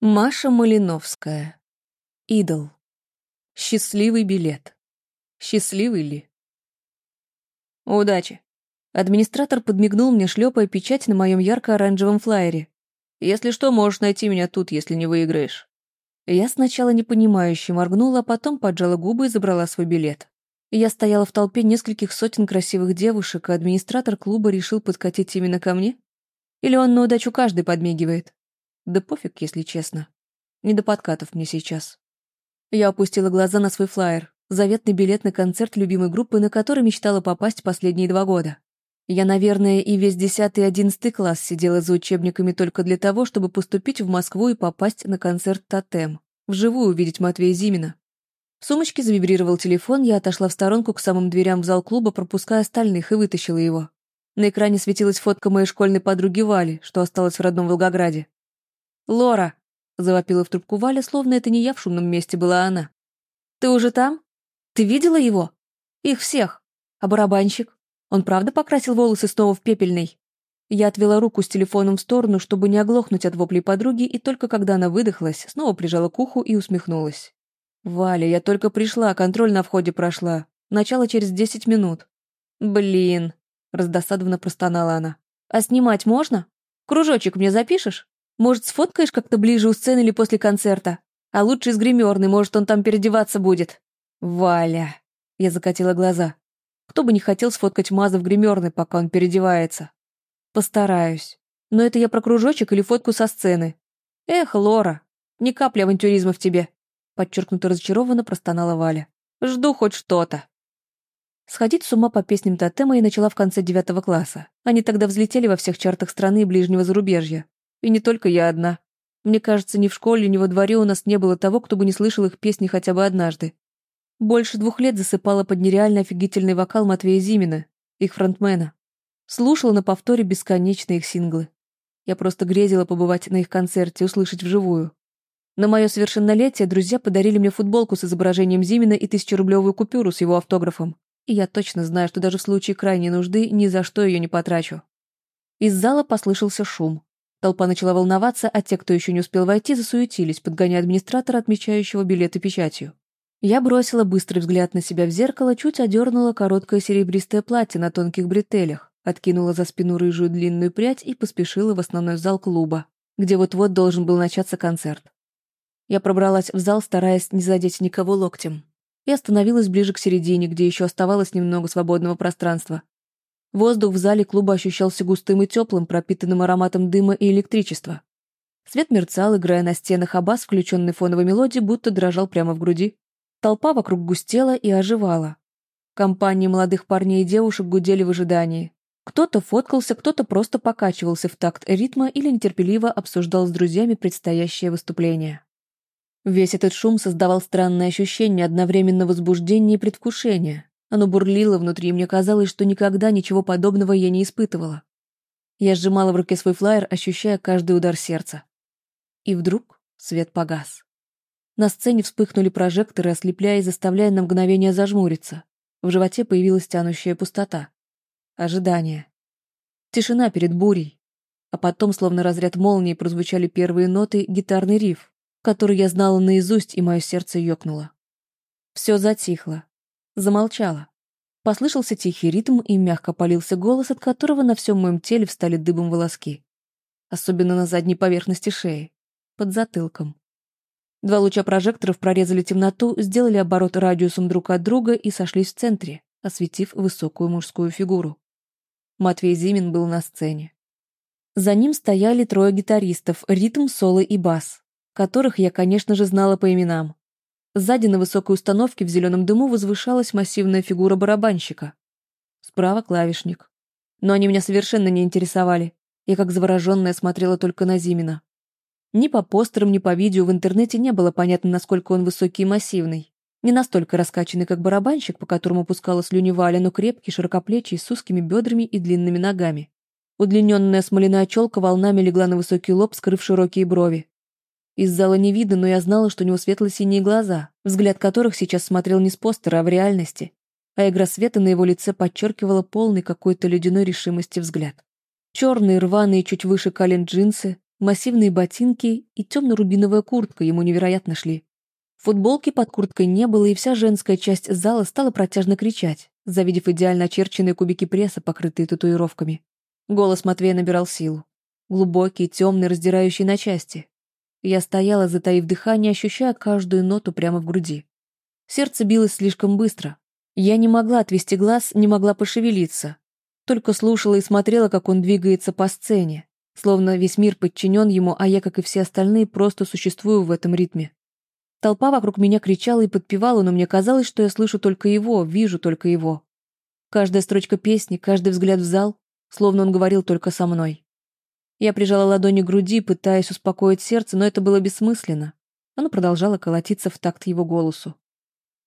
Маша Малиновская. Идол. Счастливый билет. Счастливый ли? Удачи. Администратор подмигнул мне, шлепая печать на моем ярко-оранжевом флаере. Если что, можешь найти меня тут, если не выиграешь. Я сначала непонимающе моргнула, а потом поджала губы и забрала свой билет. Я стояла в толпе нескольких сотен красивых девушек, а администратор клуба решил подкатить именно ко мне? Или он на удачу каждый подмигивает? Да пофиг, если честно. Не до подкатов мне сейчас. Я опустила глаза на свой флаер. Заветный билет на концерт любимой группы, на который мечтала попасть последние два года. Я, наверное, и весь десятый и одиннадцатый класс сидела за учебниками только для того, чтобы поступить в Москву и попасть на концерт «Тотем». Вживую увидеть Матвея Зимина. В сумочке завибрировал телефон, я отошла в сторонку к самым дверям в зал клуба, пропуская остальных, и вытащила его. На экране светилась фотка моей школьной подруги Вали, что осталась в родном Волгограде. «Лора!» — завопила в трубку Валя, словно это не я в шумном месте была она. «Ты уже там? Ты видела его? Их всех. А барабанщик? Он правда покрасил волосы снова в пепельный?» Я отвела руку с телефоном в сторону, чтобы не оглохнуть от воплей подруги, и только когда она выдохлась, снова прижала к уху и усмехнулась. «Валя, я только пришла, контроль на входе прошла. Начало через десять минут». «Блин», — раздосадованно простонала она. «А снимать можно? Кружочек мне запишешь?» Может, сфоткаешь как-то ближе у сцены или после концерта? А лучше из гримерной, может, он там переодеваться будет. Валя. Я закатила глаза. Кто бы не хотел сфоткать Маза в гримерной, пока он переодевается. Постараюсь. Но это я про кружочек или фотку со сцены. Эх, Лора, ни капли авантюризма в тебе. Подчеркнуто разочарованно простонала Валя. Жду хоть что-то. Сходить с ума по песням Тотема я начала в конце девятого класса. Они тогда взлетели во всех чартах страны и ближнего зарубежья. И не только я одна. Мне кажется, ни в школе, ни во дворе у нас не было того, кто бы не слышал их песни хотя бы однажды. Больше двух лет засыпала под нереально офигительный вокал Матвея Зимина, их фронтмена. Слушала на повторе бесконечно их синглы. Я просто грезила побывать на их концерте, услышать вживую. На мое совершеннолетие друзья подарили мне футболку с изображением Зимина и тысячерублевую купюру с его автографом. И я точно знаю, что даже в случае крайней нужды ни за что ее не потрачу. Из зала послышался шум. Толпа начала волноваться, а те, кто еще не успел войти, засуетились, подгоняя администратора, отмечающего билеты печатью. Я бросила быстрый взгляд на себя в зеркало, чуть одернула короткое серебристое платье на тонких бретелях, откинула за спину рыжую длинную прядь и поспешила в основной зал клуба, где вот-вот должен был начаться концерт. Я пробралась в зал, стараясь не задеть никого локтем, и остановилась ближе к середине, где еще оставалось немного свободного пространства. Воздух в зале клуба ощущался густым и теплым, пропитанным ароматом дыма и электричества. Свет мерцал, играя на стенах, а бас, включенный фоновой мелодией, будто дрожал прямо в груди. Толпа вокруг густела и оживала. Компании молодых парней и девушек гудели в ожидании. Кто-то фоткался, кто-то просто покачивался в такт ритма или нетерпеливо обсуждал с друзьями предстоящее выступление. Весь этот шум создавал странное ощущение одновременно возбуждения и предвкушения. Оно бурлило внутри, и мне казалось, что никогда ничего подобного я не испытывала. Я сжимала в руке свой флаер, ощущая каждый удар сердца. И вдруг свет погас. На сцене вспыхнули прожекторы, ослепляя и заставляя на мгновение зажмуриться. В животе появилась тянущая пустота. Ожидание. Тишина перед бурей. А потом, словно разряд молнии, прозвучали первые ноты гитарный риф, который я знала наизусть, и мое сердце ёкнуло. Все затихло замолчала. Послышался тихий ритм и мягко полился голос, от которого на всем моем теле встали дыбом волоски. Особенно на задней поверхности шеи, под затылком. Два луча прожекторов прорезали темноту, сделали оборот радиусом друг от друга и сошлись в центре, осветив высокую мужскую фигуру. Матвей Зимин был на сцене. За ним стояли трое гитаристов, ритм, соло и бас, которых я, конечно же, знала по именам. Сзади на высокой установке в зеленом дыму возвышалась массивная фигура барабанщика. Справа клавишник. Но они меня совершенно не интересовали. Я как завороженная смотрела только на Зимина. Ни по постерам, ни по видео в интернете не было понятно, насколько он высокий и массивный. Не настолько раскачанный, как барабанщик, по которому пускала слюни Валя, но крепкий, широкоплечий, с узкими бедрами и длинными ногами. Удлиненная смоляная челка волнами легла на высокий лоб, скрыв широкие брови. Из зала не видно, но я знала, что у него светло-синие глаза, взгляд которых сейчас смотрел не с постера, а в реальности. А игра света на его лице подчеркивала полный какой-то ледяной решимости взгляд. Черные, рваные, чуть выше колен джинсы, Массивные ботинки и темно-рубиновая куртка ему невероятно шли. Футболки под курткой не было, и вся женская часть зала стала протяжно кричать, завидев идеально очерченные кубики пресса, покрытые татуировками. Голос Матвея набирал силу. Глубокий, темный, раздирающий на части. Я стояла, затаив дыхание, ощущая каждую ноту прямо в груди. Сердце билось слишком быстро. Я не могла отвести глаз, не могла пошевелиться. Только слушала и смотрела, как он двигается по сцене, словно весь мир подчинен ему, а я, как и все остальные, просто существую в этом ритме. Толпа вокруг меня кричала и подпевала, но мне казалось, что я слышу только его, вижу только его. Каждая строчка песни, каждый взгляд в зал, словно он говорил только со мной. Я прижала ладони к груди, пытаясь успокоить сердце, но это было бессмысленно. Оно продолжало колотиться в такт его голосу.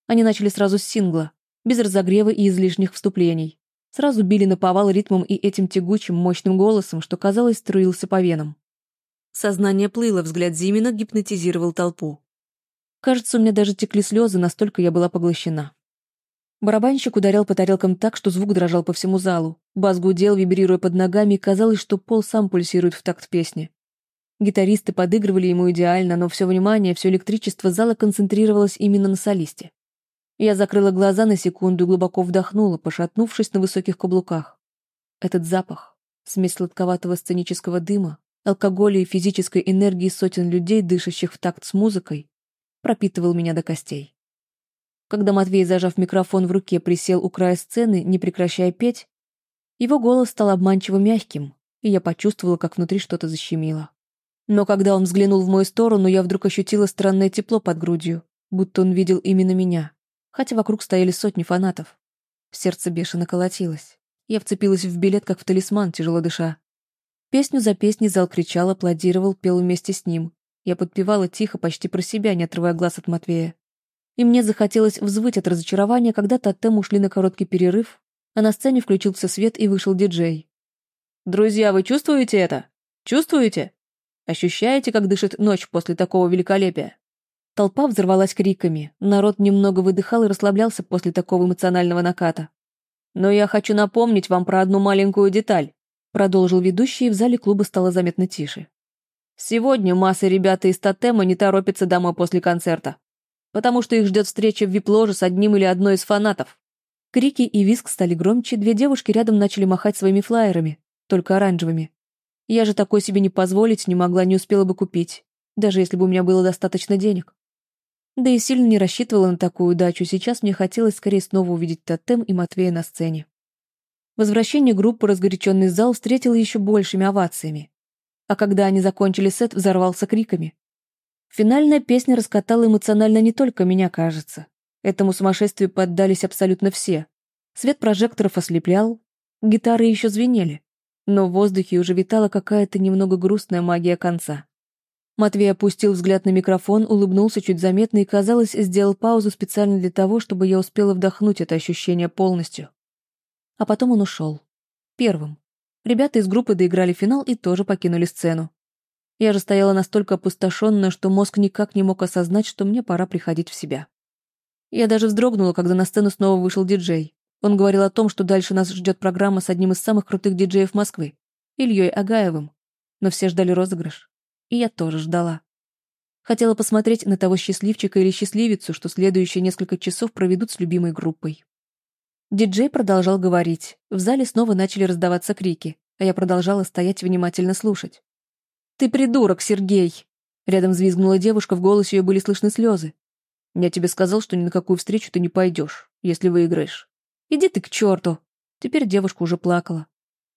Они начали сразу с сингла, без разогрева и излишних вступлений. Сразу били на повал ритмом и этим тягучим, мощным голосом, что, казалось, струился по венам. Сознание плыло, взгляд Зимина гипнотизировал толпу. Кажется, у меня даже текли слезы, настолько я была поглощена. Барабанщик ударял по тарелкам так, что звук дрожал по всему залу. Бас гудел, вибрируя под ногами, и казалось, что пол сам пульсирует в такт песни. Гитаристы подыгрывали ему идеально, но все внимание, все электричество зала концентрировалось именно на солисте. Я закрыла глаза на секунду и глубоко вдохнула, пошатнувшись на высоких каблуках. Этот запах, смесь сладковатого сценического дыма, алкоголя и физической энергии сотен людей, дышащих в такт с музыкой, пропитывал меня до костей. Когда Матвей, зажав микрофон в руке, присел у края сцены, не прекращая петь, его голос стал обманчиво мягким, и я почувствовала, как внутри что-то защемило. Но когда он взглянул в мою сторону, я вдруг ощутила странное тепло под грудью, будто он видел именно меня, хотя вокруг стояли сотни фанатов. Сердце бешено колотилось. Я вцепилась в билет, как в талисман, тяжело дыша. Песню за песней зал кричал, аплодировал, пел вместе с ним, я подпевала тихо, почти про себя, не отрывая глаз от Матвея. И мне захотелось взвыть от разочарования, когда тотем ушли на короткий перерыв, а на сцене включился свет и вышел диджей. «Друзья, вы чувствуете это? Чувствуете? Ощущаете, как дышит ночь после такого великолепия?» Толпа взорвалась криками, народ немного выдыхал и расслаблялся после такого эмоционального наката. «Но я хочу напомнить вам про одну маленькую деталь», продолжил ведущий, и в зале клуба стало заметно тише. Сегодня масса ребята из тотема не торопятся домой после концерта, потому что их ждет встреча в вип-ложе с одним или одной из фанатов. Крики и визг стали громче, две девушки рядом начали махать своими флаерами, только оранжевыми. Я же такой себе не позволить не могла, не успела бы купить, даже если бы у меня было достаточно денег. Да и сильно не рассчитывала на такую удачу, сейчас мне хотелось скорее снова увидеть Тотем и Матвея на сцене. Возвращение группы разгоряченный зал встретил еще большими овациями а когда они закончили сет, взорвался криками. Финальная песня раскатала эмоционально не только меня, кажется. Этому сумасшествию поддались абсолютно все. Свет прожекторов ослеплял, гитары еще звенели, но в воздухе уже витала какая-то немного грустная магия конца. Матвей опустил взгляд на микрофон, улыбнулся чуть заметно и, казалось, сделал паузу специально для того, чтобы я успела вдохнуть это ощущение полностью. А потом он ушел. Первым. Ребята из группы доиграли финал и тоже покинули сцену. Я же стояла настолько опустошенная, что мозг никак не мог осознать, что мне пора приходить в себя. Я даже вздрогнула, когда на сцену снова вышел диджей. Он говорил о том, что дальше нас ждет программа с одним из самых крутых диджеев Москвы, Ильей Агаевым. Но все ждали розыгрыш. И я тоже ждала. Хотела посмотреть на того счастливчика или счастливицу, что следующие несколько часов проведут с любимой группой. Диджей продолжал говорить. В зале снова начали раздаваться крики, а я продолжала стоять внимательно слушать. «Ты придурок, Сергей!» Рядом взвизгнула девушка, в голосе ее были слышны слезы. «Я тебе сказал, что ни на какую встречу ты не пойдешь, если выиграешь. Иди ты к черту!» Теперь девушка уже плакала.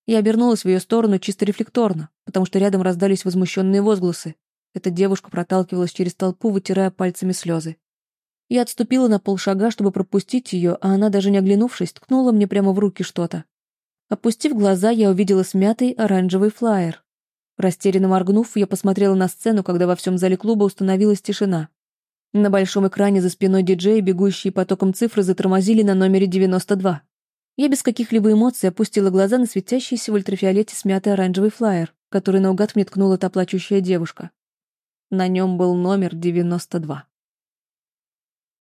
Я обернулась в ее сторону чисто рефлекторно, потому что рядом раздались возмущенные возгласы. Эта девушка проталкивалась через толпу, вытирая пальцами слезы. Я отступила на полшага, чтобы пропустить ее, а она, даже не оглянувшись, ткнула мне прямо в руки что-то. Опустив глаза, я увидела смятый оранжевый флаер. Растерянно моргнув, я посмотрела на сцену, когда во всем зале клуба установилась тишина. На большом экране за спиной диджея, бегущие потоком цифры, затормозили на номере 92. Я без каких-либо эмоций опустила глаза на светящийся в ультрафиолете смятый оранжевый флаер, который наугад мне ткнула та плачущая девушка. На нем был номер 92.